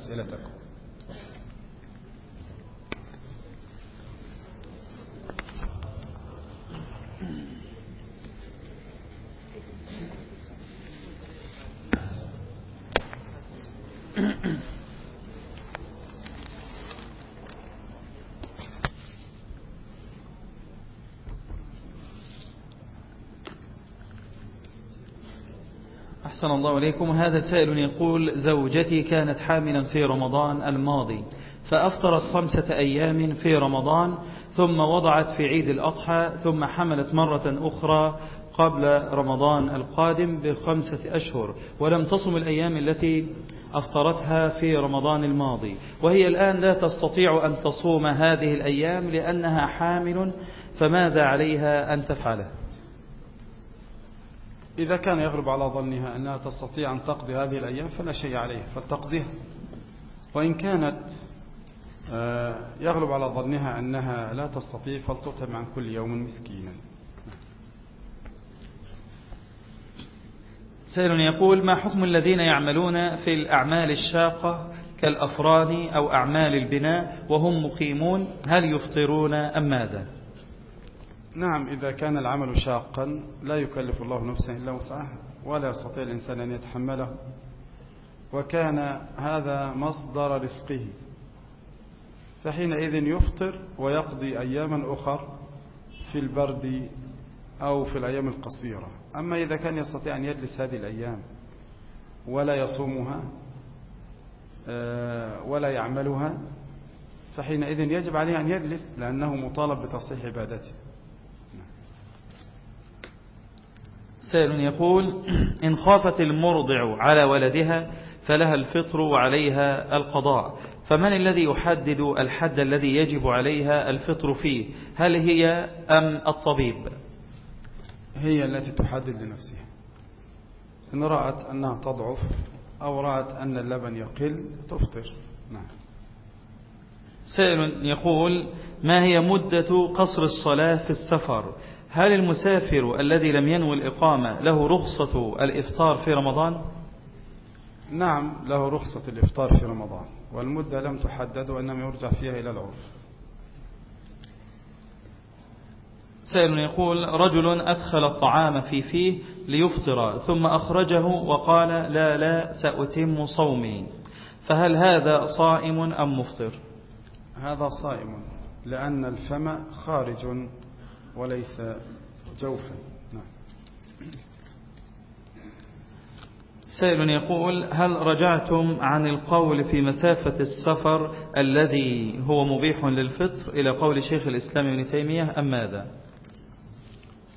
أسئلتكم. أحسن الله إليكم. هذا سائل يقول زوجتي كانت حاملا في رمضان الماضي فأفطرت خمسة أيام في رمضان ثم وضعت في عيد الأضحى ثم حملت مرة أخرى قبل رمضان القادم بخمسة أشهر ولم تصم الأيام التي أفطرتها في رمضان الماضي. وهي الآن لا تستطيع أن تصوم هذه الأيام لأنها حامل فماذا عليها أن تفعله؟ إذا كان يغلب على ظنها أنها تستطيع أن تقضي هذه الأيام فلا شيء عليها فلتقضيها. وإن كانت آه، يغلب على ظنها أنها لا تستطيع فلتطعم عن كل يوم مسكينا. سائل يقول ما حكم الذين يعملون في الأعمال الشاقة كالأفران أو أعمال البناء وهم مقيمون؟ هل يفطرون أم ماذا؟ نعم إذا كان العمل شاقا لا يكلف الله نفسا إلا وسعها ولا يستطيع الإنسان أن يتحمله. وكان هذا مصدر رزقه. فحينئذ يفطر ويقضي أياما أخر في البرد أو في الأيام القصيرة. أما إذا كان يستطيع أن يجلس هذه الأيام ولا يصومها آه، ولا يعملها فحينئذ يجب عليه أن يجلس لأنه مطالب بتصحيح عبادته. سائل يقول إن خافت المرضع على ولدها فلها الفطر وعليها القضاء. فمن الذي يحدد الحد الذي يجب عليها الفطر فيه؟ هل هي أم الطبيب؟ هي التي تحدد لنفسها. إن رأت أنها تضعف أو رأت أن اللبن يقل تفطر. نعم. سائل يقول ما هي مدة قصر الصلاة في السفر؟ هل المسافر الذي لم ينوي الإقامة له رخصة الإفطار في رمضان؟ نعم له رخصة الإفطار في رمضان والمدة لم تحدد وإنما يرجع فيها إلى العرف. سائل يقول رجل أدخل الطعام في فيه ليفطر ثم أخرجه وقال لا لا سأتم صومي. فهل هذا صائم أم مفطر؟ هذا صائم لأن الفم خارج وليس جوفا. نعم. سائل يقول هل رجعتم عن القول في مسافة السفر الذي هو مبيح للفطر إلى قول شيخ الإسلام ابن تيمية أم ماذا؟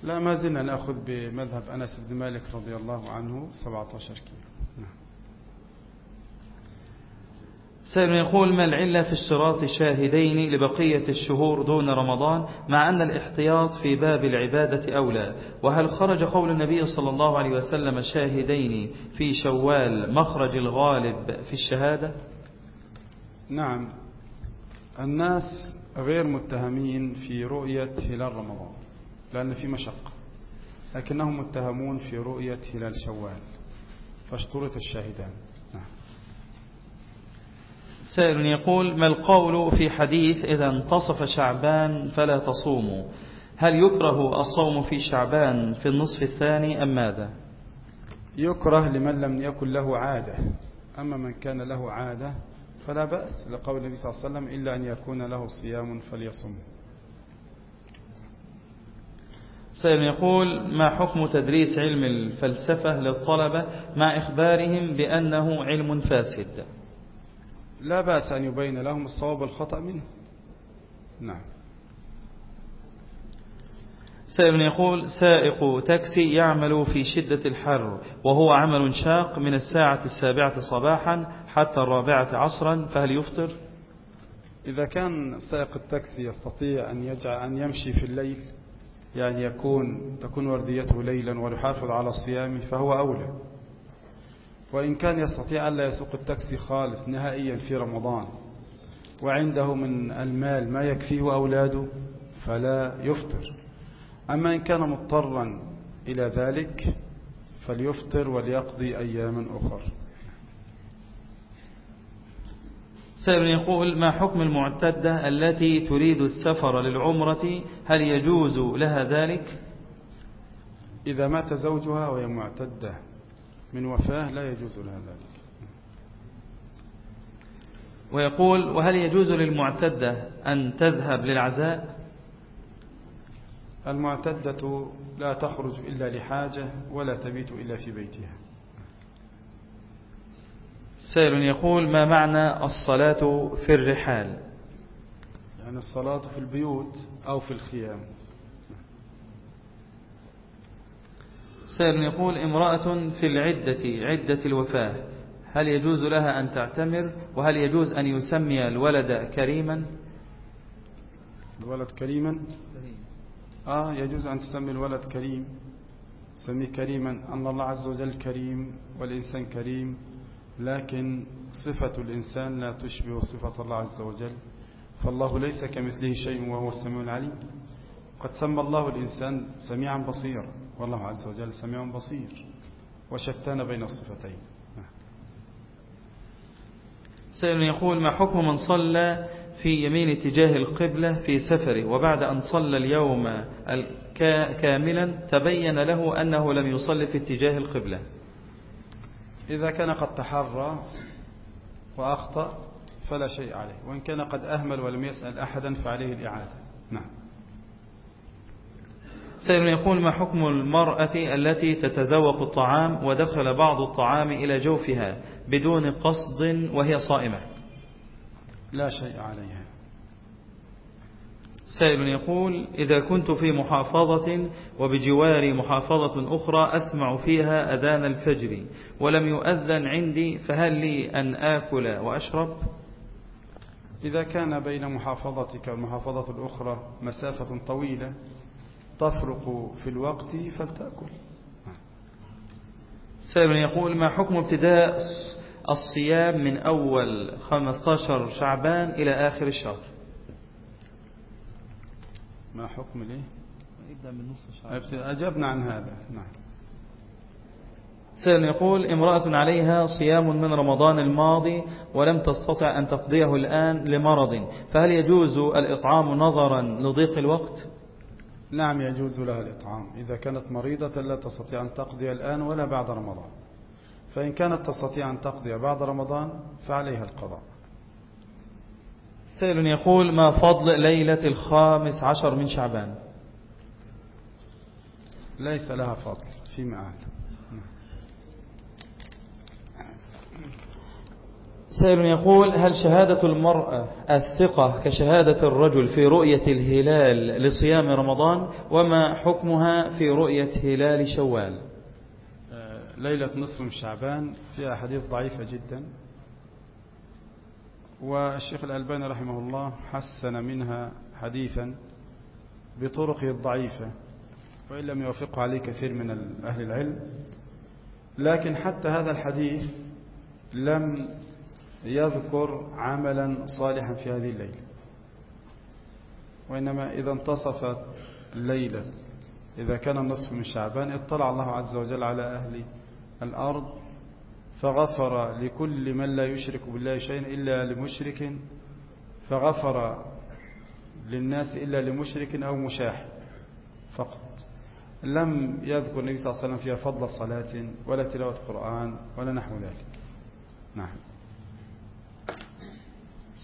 لا ما زلنا نأخذ بمذهب أنس بن مالك رضي الله عنه 17 كيلو نعم سائل يقول ما العلة في اشتراط شاهدين لبقية الشهور دون رمضان مع أن الاحتياط في باب العبادة أولى؟ وهل خرج قول النبي صلى الله عليه وسلم شاهدين في شوال مخرج الغالب في الشهادة؟ نعم. الناس غير متهمين في رؤية هلال رمضان لأن في مشقة لكنهم متهمون في رؤية هلال شوال. فاشترط الشاهدان. سائل يقول ما القول في حديث إذا انتصف شعبان فلا تصوموا هل يكره الصوم في شعبان في النصف الثاني أم ماذا؟ يكره لمن لم يكن له عادة. أما من كان له عادة فلا بأس لقول النبي صلى الله عليه وسلم إلا أن يكون له صيام فليصم. سائل يقول ما حكم تدريس علم الفلسفة للطلبة مع إخبارهم بأنه علم فاسد؟ لا بأس أن يبين لهم الصواب والخطأ منه. نعم. سائل يقول سائق تاكسي يعمل في شدة الحر وهو عمل شاق من الساعة السابعة صباحا حتى الرابعة عصرا فهل يفطر؟ إذا كان سائق التاكسي يستطيع أن يجعل أن يمشي في الليل يعني يكون تكون ورديته ليلا ويحافظ على صيامه فهو أولى. وإن كان يستطيع ألا يسوق التاكسي خالص نهائيا في رمضان وعنده من المال ما يكفيه أولاده فلا يفطر. أما إن كان مضطرا إلى ذلك فليفطر وليقضي أياما أخر سائل يقول ما حكم المعتدة التي تريد السفر للعمرة؟ هل يجوز لها ذلك؟ إذا مات زوجها وهي معتدة من وفاه لا يجوز لها ذلك. ويقول وهل يجوز للمعتدة أن تذهب للعزاء؟ المعتدة لا تخرج إلا لحاجة ولا تبيت إلا في بيتها. سائل يقول ما معنى الصلاة في الرحال؟ يعني الصلاة في البيوت أو في الخيام. سائل يقول امرأة في العدة عدة الوفاة هل يجوز لها أن تعتمر؟ وهل يجوز أن يسمي الولد كريما؟ الولد كريما؟ آه يجوز أن تسمي الولد كريم. سميه كريما. أن الله عز وجل كريم والإنسان كريم. لكن صفة الإنسان لا تشبه صفة الله عز وجل. فالله ليس كمثله شيء وهو السميع العليم. قد سمى الله الإنسان سميعا بصيرا. والله عز وجل سميع بصير وشتان بين الصفتين. سائل يقول ما حكم من صلى في يمين اتجاه القبلة في سفره وبعد أن صلى اليوم كاملا تبين له أنه لم يصلي في اتجاه القبلة؟ إذا كان قد تحرى وأخطأ فلا شيء عليه وإن كان قد أهمل ولم يسأل أحدا فعليه الإعادة. نعم. سائل يقول ما حكم المرأة التي تتذوق الطعام ودخل بعض الطعام إلى جوفها بدون قصد وهي صائمة؟ لا شيء عليها. سائل يقول إذا كنت في محافظة وبجواري محافظة أخرى أسمع فيها أذان الفجر ولم يؤذن عندي فهل لي أن آكل وأشرب؟ إذا كان بين محافظتك والمحافظة الأخرى مسافة طويلة تفرق في الوقت فلتأكل. سائل يقول ما حكم ابتداء الصيام من أول 15 شعبان إلى آخر الشهر؟ ما حكم ليه؟ يبدأ من نصف شعبان أجبنا عن هذا. نعم. سائل يقول امرأة عليها صيام من رمضان الماضي ولم تستطع أن تقضيه الآن لمرض فهل يجوز الإطعام نظرا لضيق الوقت؟ نعم يجوز لها الإطعام. إذا كانت مريضة لا تستطيع أن تقضي الآن ولا بعد رمضان. فإن كانت تستطيع أن تقضي بعد رمضان فعليها القضاء. سائل يقول ما فضل ليلة الخامس عشر من شعبان؟ ليس لها فضل فيما أعلم سائل يقول هل شهادة المرأة الثقة كشهادة الرجل في رؤية الهلال لصيام رمضان؟ وما حكمها في رؤية هلال شوال؟ ليلة نصف من شعبان فيها حديث ضعيفة جدا. والشيخ الألباني رحمه الله حسن منها حديثا بطرقه الضعيفة وإن لم يوافقه عليه كثير من أهل العلم. لكن حتى هذا الحديث لم يذكر عملا صالحا في هذه الليلة. وإنما إذا انتصفت الليلة إذا كان النصف من شعبان اطلع الله عز وجل على أهل الأرض فغفر لكل من لا يشرك بالله شيئا إلا لمشرك فغفر للناس إلا لمشرك أو مشاح فقط. لم يذكر النبي صلى الله عليه وسلم فيها فضل صلاة ولا تلاوة قرآن ولا نحو ذلك. نعم.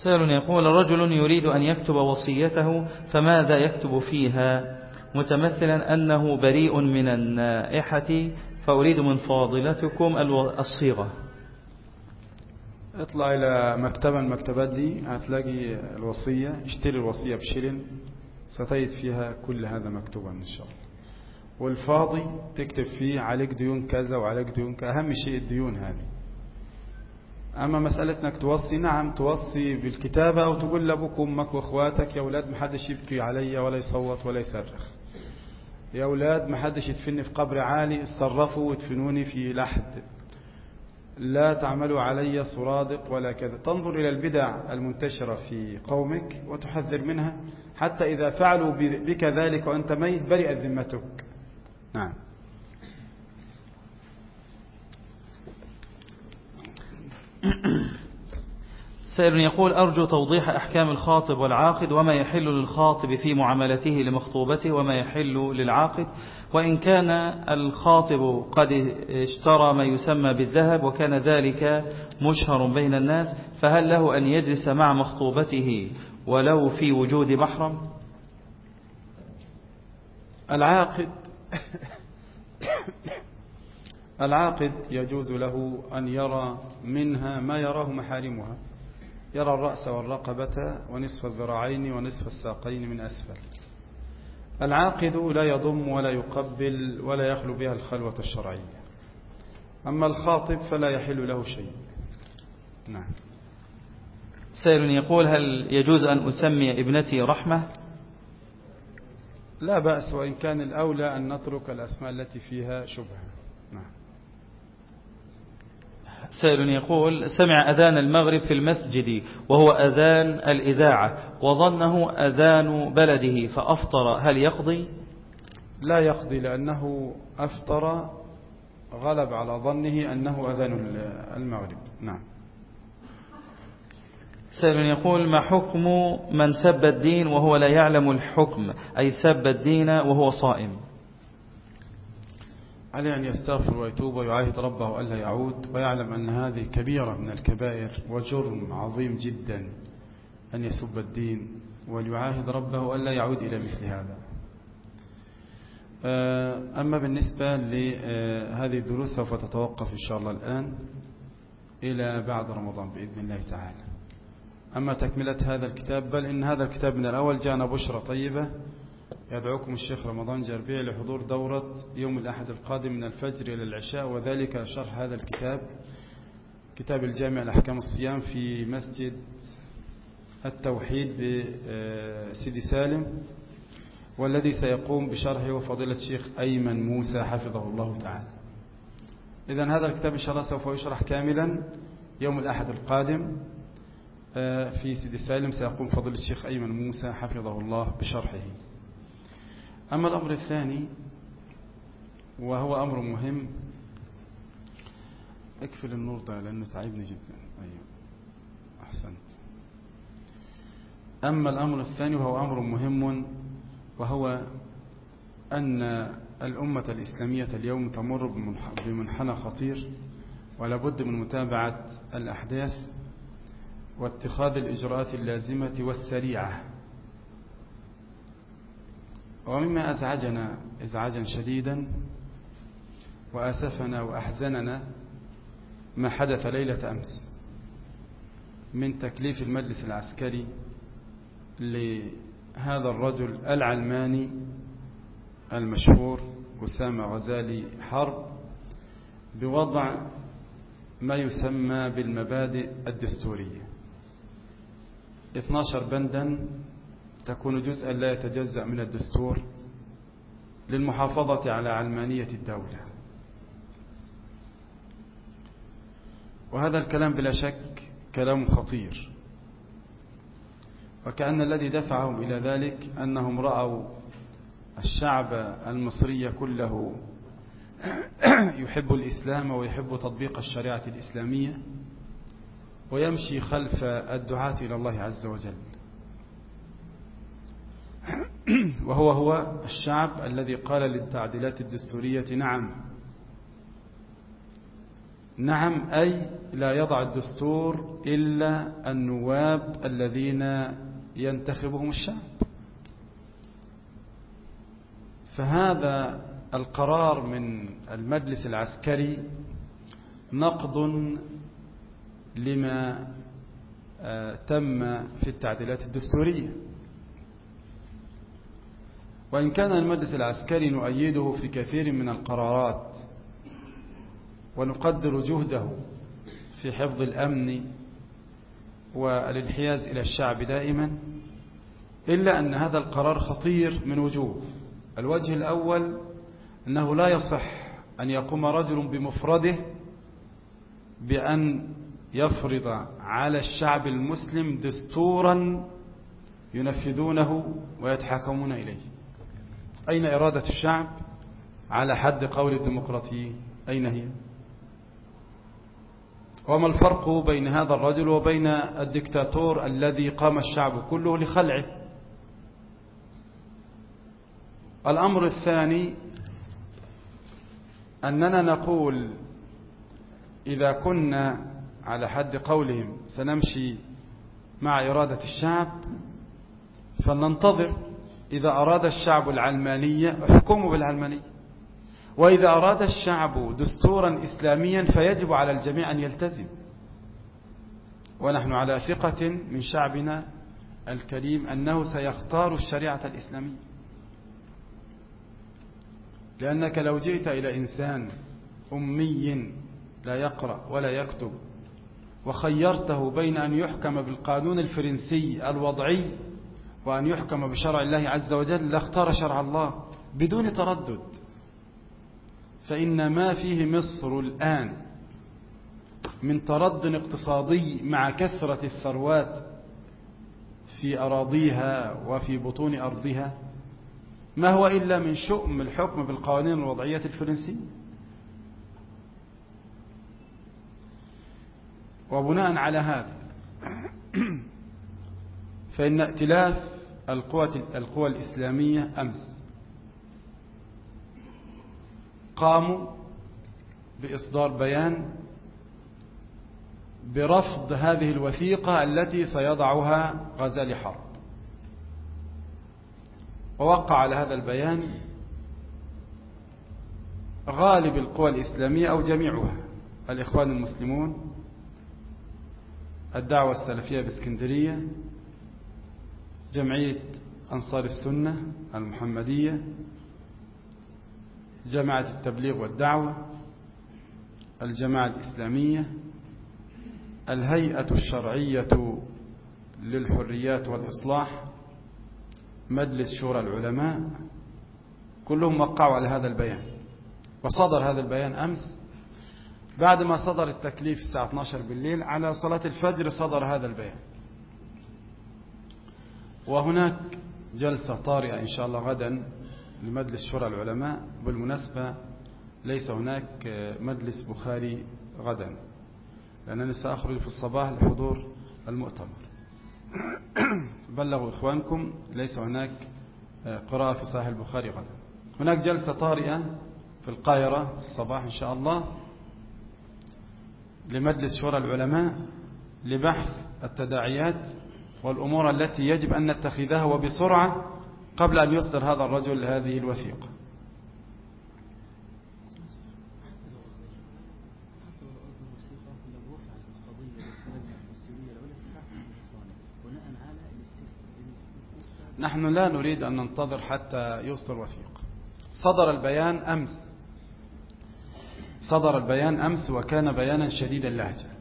سائل يقول رجل يريد أن يكتب وصيته فماذا يكتب فيها؟ متمثلا أنه بريء من النائحة فأريد من فاضلتكم الصيغة. اطلع إلى مكتبة المكتبات دي هتلاقي الوصية اشتري الوصية بشلن ستجد فيها كل هذا مكتوبا إن شاء الله. والفاضي تكتب فيه عليك ديون كذا وعليك ديون كذا. أهم شيء الديون هذه. أما مسألة أنك توصي نعم توصي بالكتابة أو تقول لأبوك وأمك وأخواتك يا أولاد محدش يبكي علي ولا يصوت ولا يصرخ. يا أولاد محدش يدفني في قبر عالي اتصرفوا وادفنوني في لحد. لا تعملوا علي صرادق ولا كذا. تنظر إلى البدع المنتشرة في قومك وتحذر منها حتى إذا فعلوا بك ذلك وأنت ميت برئت ذمتك. نعم. سائل يقول أرجو توضيح أحكام الخاطب والعاقد وما يحل للخاطب في معاملته لمخطوبته وما يحل للعاقد. وإن كان الخاطب قد اشترى ما يسمى بالذهب وكان ذلك مشهر بين الناس فهل له أن يجلس مع مخطوبته ولو في وجود محرم؟ العاقد العاقد يجوز له أن يرى منها ما يراه محارمها. يرى الرأس والرقبة ونصف الذراعين ونصف الساقين من أسفل. العاقد لا يضم ولا يقبل ولا يخلو بها الخلوة الشرعية. أما الخاطب فلا يحل له شيء. نعم. سائل يقول هل يجوز أن أسمي ابنتي رحمة؟ لا بأس وإن كان الأولى أن نترك الأسماء التي فيها شبهة. سائل يقول سمع أذان المغرب في المسجد وهو أذان الإذاعة وظنه أذان بلده فأفطر هل يقضي؟ لا يقضي لأنه أفطر غلب على ظنه أنه أذان المغرب. نعم. سائل يقول ما حكم من سب الدين وهو لا يعلم الحكم؟ أي سب الدين وهو صائم. عليه أن يستغفر ويتوب ويعاهد ربه ألا يعود ويعلم أن هذه كبيرة من الكبائر وجرم عظيم جدا أن يسب الدين وليعاهد ربه ألا يعود إلى مثل هذا. آه، أما بالنسبة لهذه الدروس سوف تتوقف إن شاء الله الآن إلى بعد رمضان بإذن الله تعالى. أما تكملة هذا الكتاب بل إن هذا الكتاب من الأول جاءنا بشرة طيبة يدعوكم الشيخ رمضان جربيع لحضور دورة يوم الأحد القادم من الفجر إلى العشاء وذلك شرح هذا الكتاب كتاب الجامع الأحكام الصيام في مسجد التوحيد بسيدي سالم والذي سيقوم بشرحه وفضيلة الشيخ أيمن موسى حفظه الله تعالى. إذا هذا الكتاب إن شاء الله سوف يشرح كاملا يوم الأحد القادم في سيدي سالم سيقوم فضيلة الشيخ أيمن موسى حفظه الله بشرحه. أما الأمر الثاني وهو أمر مهم اكفل النور ده لأنه تعبني جدا. أيوة. أحسنت. أما الأمر الثاني وهو أمر مهم وهو أن الأمة الإسلامية اليوم تمر بمنحنى خطير ولا بد من متابعة الأحداث واتخاذ الإجراءات اللازمة والسريعة. ومما أزعجنا إزعاجا شديدا وأسفنا وأحزننا ما حدث ليلة أمس من تكليف المجلس العسكري لهذا الرجل العلماني المشهور أسامة غزالي حرب بوضع ما يسمى بالمبادئ الدستورية. 12 بندا تكون جزءا لا يتجزأ من الدستور للمحافظة على علمانية الدولة. وهذا الكلام بلا شك كلام خطير. وكأن الذي دفعهم إلى ذلك أنهم رأوا الشعب المصري كله يحب الإسلام ويحب تطبيق الشريعة الإسلامية ويمشي خلف الدعاة إلى الله عز وجل. وهو هو الشعب الذي قال للتعديلات الدستورية نعم. نعم أي لا يضع الدستور إلا النواب الذين ينتخبهم الشعب. فهذا القرار من المجلس العسكري نقض لما تم في التعديلات الدستورية. وإن كان المجلس العسكري نؤيده في كثير من القرارات ونقدر جهده في حفظ الأمن والانحياز إلى الشعب دائما إلا أن هذا القرار خطير من وجوه. الوجه الأول أنه لا يصح أن يقوم رجل بمفرده بأن يفرض على الشعب المسلم دستورا ينفذونه ويتحكمون إليه. أين إرادة الشعب على حد قول الديمقراطيين؟ أين هي؟ وما الفرق بين هذا الرجل وبين الدكتاتور الذي قام الشعب كله لخلعه؟ الأمر الثاني أننا نقول إذا كنا على حد قولهم سنمشي مع إرادة الشعب فلننتظر إذا أراد الشعب العلمانية احكموا بالعلمانية. وإذا أراد الشعب دستورا إسلاميا فيجب على الجميع أن يلتزم. ونحن على ثقة من شعبنا الكريم أنه سيختار الشريعة الإسلامية. لأنك لو جئت إلى إنسان أمي لا يقرأ ولا يكتب وخيرته بين أن يحكم بالقانون الفرنسي الوضعي وأن يحكم بشرع الله عز وجل لاختار شرع الله بدون تردد. فإن ما فيه مصر الآن من ترد اقتصادي مع كثرة الثروات في أراضيها وفي بطون أرضها ما هو إلا من شؤم الحكم بالقوانين الوضعية الفرنسية؟ وبناء على هذا فإن ائتلاف القوى, القوى الإسلامية أمس. قاموا بإصدار بيان برفض هذه الوثيقة التي سيضعها غزالي حرب. ووقع على هذا البيان غالب القوى الإسلامية أو جميعها الإخوان المسلمون الدعوة السلفية بإسكندرية جمعية أنصار السنة المحمدية جماعة التبليغ والدعوة الجماعة الإسلامية الهيئة الشرعية للحريات والإصلاح مجلس شورى العلماء كلهم وقعوا على هذا البيان. وصدر هذا البيان أمس بعد ما صدر التكليف الساعة 12 بالليل على صلاة الفجر صدر هذا البيان. وهناك جلسة طارئة إن شاء الله غدا لمجلس شورى العلماء. بالمناسبة ليس هناك مجلس بخاري غدا لأنني سأخرج في الصباح لحضور المؤتمر. بلغوا إخوانكم ليس هناك قراءة في صحيح البخاري غدا. هناك جلسة طارئة في القاهرة في الصباح إن شاء الله لمجلس شورى العلماء لبحث التداعيات والأمور التي يجب أن نتخذها وبسرعة قبل أن يصدر هذا الرجل هذه الوثيقة. نحن لا نريد أن ننتظر حتى يصدر وثيقة. صدر البيان أمس. صدر البيان أمس وكان بيانا شديد اللهجة.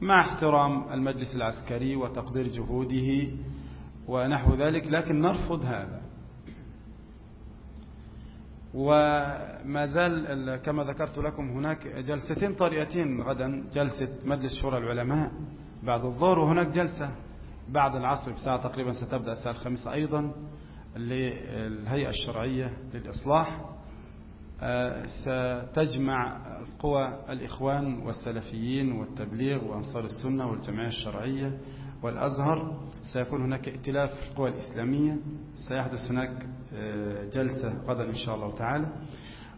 مع احترام المجلس العسكري وتقدير جهوده ونحو ذلك لكن نرفض هذا. وما زال كما ذكرت لكم هناك جلستين طريقتين غدا جلسة مجلس شورى العلماء بعد الظهر وهناك جلسة بعد العصر بساعة تقريبا ستبدأ الساعة الخامسة أيضا للهيئة الشرعية للإصلاح. ستجمع قوى الإخوان والسلفيين والتبليغ وأنصار السنة والجمعية الشرعية والأزهر. سيكون هناك ائتلاف القوى الإسلامية. سيحدث هناك جلسة غدا إن شاء الله تعالى.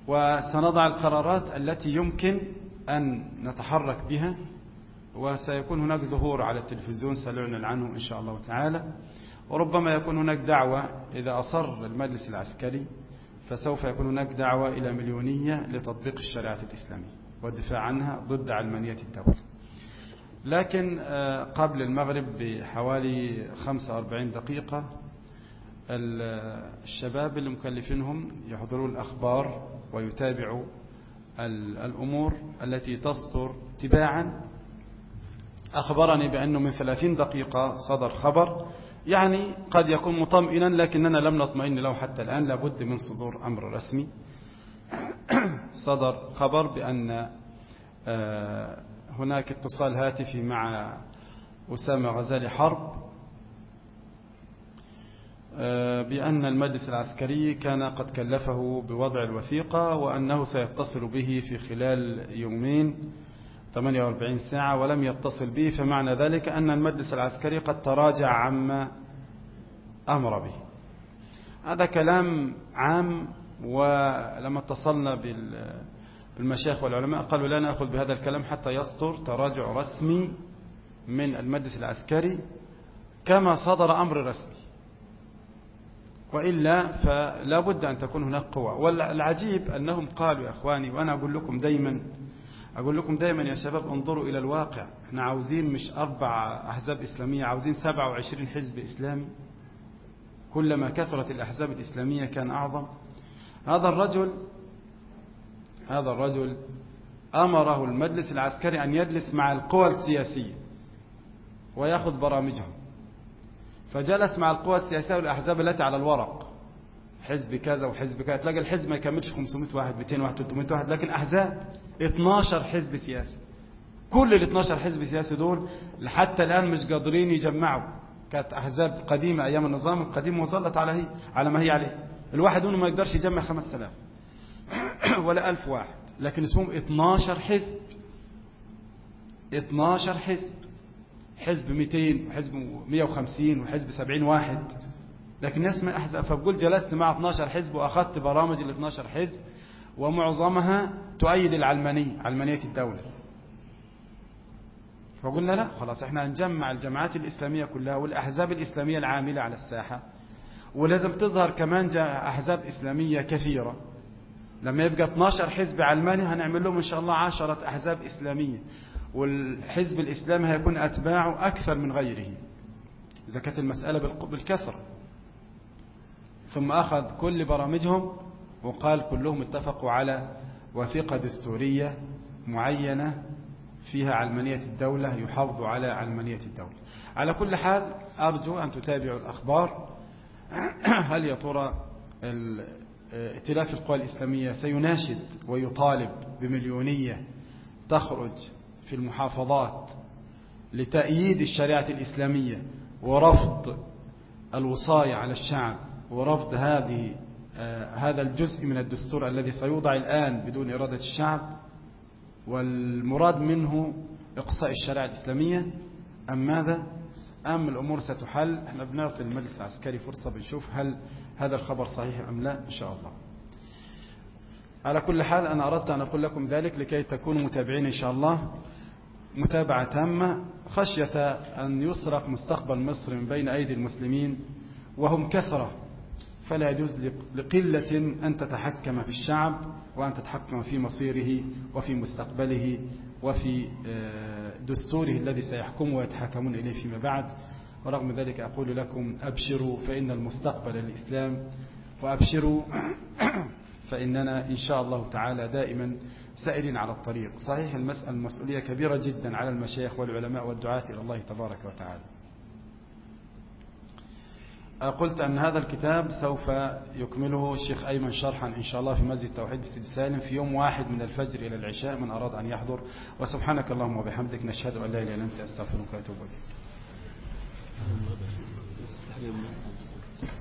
وسنضع القرارات التي يمكن أن نتحرك بها. وسيكون هناك ظهور على التلفزيون. سنعلن عنه إن شاء الله تعالى. وربما يكون هناك دعوة إذا أصر المجلس العسكري فسوف يكون هناك دعوة إلى مليونية لتطبيق الشريعة الإسلامية والدفاع عنها ضد علمانية الدولة. لكن قبل المغرب بحوالي 45 دقيقة الشباب اللي مكلفينهم يحضروا الأخبار ويتابعوا الأمور التي تصدر تباعا. أخبرني بأنه من 30 دقيقة صدر خبر يعني قد يكون مطمئنا لكننا لم نطمئن له حتى الآن. لابد من صدور أمر رسمي. صدر خبر بأن هناك اتصال هاتفي مع أسامة غزالي حرب بأن المجلس العسكري كان قد كلفه بوضع الوثيقة وأنه سيتصل به في خلال يومين. 48 ساعة ولم يتصل به فمعنى ذلك أن المجلس العسكري قد تراجع عما أمر به. هذا كلام عام ولما اتصلنا بالمشايخ والعلماء قالوا لا نأخذ بهذا الكلام حتى يصدر تراجع رسمي من المجلس العسكري كما صدر أمر رسمي. وإلا فلا بد أن تكون هناك قوة. والعجيب أنهم قالوا يا أخواني وأنا أقول لكم دايما أقول لكم دايما يا شباب انظروا إلى الواقع. إحنا عاوزين مش أربع أحزاب إسلامية عاوزين 27 حزب إسلامي. كلما كثرت الأحزاب الإسلامية كان أعظم. هذا الرجل هذا الرجل أمره المجلس العسكري أن يجلس مع القوى السياسية ويأخذ برامجهم. فجلس مع القوى السياسية والأحزاب التي على الورق. حزب كذا وحزب كذا. تلاقي الحزب ما يكملش 500 واحد 200 واحد 300 واحد لكن أحزاب. 12 حزب سياسي. كل ال 12 حزب سياسي دول لحتى الآن مش قادرين يجمعوا. كانت أحزاب قديمة أيام النظام القديم وظلت على هي على ما هي عليه. الواحد منهم ما يقدرش يجمع 5000 ولا 1000 واحد. لكن اسمهم 12 حزب. 12 حزب. حزب 200 وحزب 150 وحزب 70 واحد. لكن ناس من أحزاب فبقول جلست مع 12 حزب وأخذت برامج ال 12 حزب. ومعظمها تؤيد العلمانية علمانية الدولة. فقلنا لا خلاص إحنا هنجمع الجماعات الإسلامية كلها والأحزاب الإسلامية العاملة على الساحة. ولازم تظهر كمان أحزاب إسلامية كثيرة. لما يبقى 12 حزب علماني هنعمل لهم إن شاء الله عشرة أحزاب إسلامية. والحزب الإسلامي هيكون أتباعه أكثر من غيره. إذا كانت المسألة بالكثرة. ثم أخذ كل برامجهم وقال كلهم اتفقوا على وثيقة دستورية معينة فيها علمانية الدولة يحافظ على علمانية الدولة. على كل حال أرجو أن تتابعوا الأخبار. هل يا ترى ائتلاف القوى الإسلامية سيناشد ويطالب بمليونية تخرج في المحافظات لتأييد الشريعة الإسلامية ورفض الوصاية على الشعب ورفض هذه هذا الجزء من الدستور الذي سيوضع الآن بدون إرادة الشعب والمراد منه إقصاء الشريعة الإسلامية. أم ماذا؟ أم الأمور ستحل؟ إحنا بنعطي المجلس العسكري فرصة بنشوف هل هذا الخبر صحيح أم لا إن شاء الله. على كل حال أنا أردت أن أقول لكم ذلك لكي تكونوا متابعين إن شاء الله. متابعة تامة خشية أن يسرق مستقبل مصر من بين أيدي المسلمين وهم كثرة. فلا يجوز لقلة أن تتحكم في الشعب وأن تتحكم في مصيره وفي مستقبله وفي دستوره الذي سيحكمه ويتحكمون إليه فيما بعد. ورغم ذلك أقول لكم أبشروا فإن المستقبل الإسلام وأبشروا فإننا إن شاء الله تعالى دائما سائرين على الطريق. صحيح المسألة المسؤولية كبيرة جدا على المشايخ والعلماء والدعاة إلى الله تبارك وتعالى. قلت أن هذا الكتاب سوف يكمله الشيخ أيمن شرحا إن شاء الله في مسجد توحيد السيد سالم في يوم واحد من الفجر إلى العشاء من أراد أن يحضر. وسبحانك اللهم وبحمدك نشهد أن لا إله إلا أنت أستغفرك وأتوب إليك.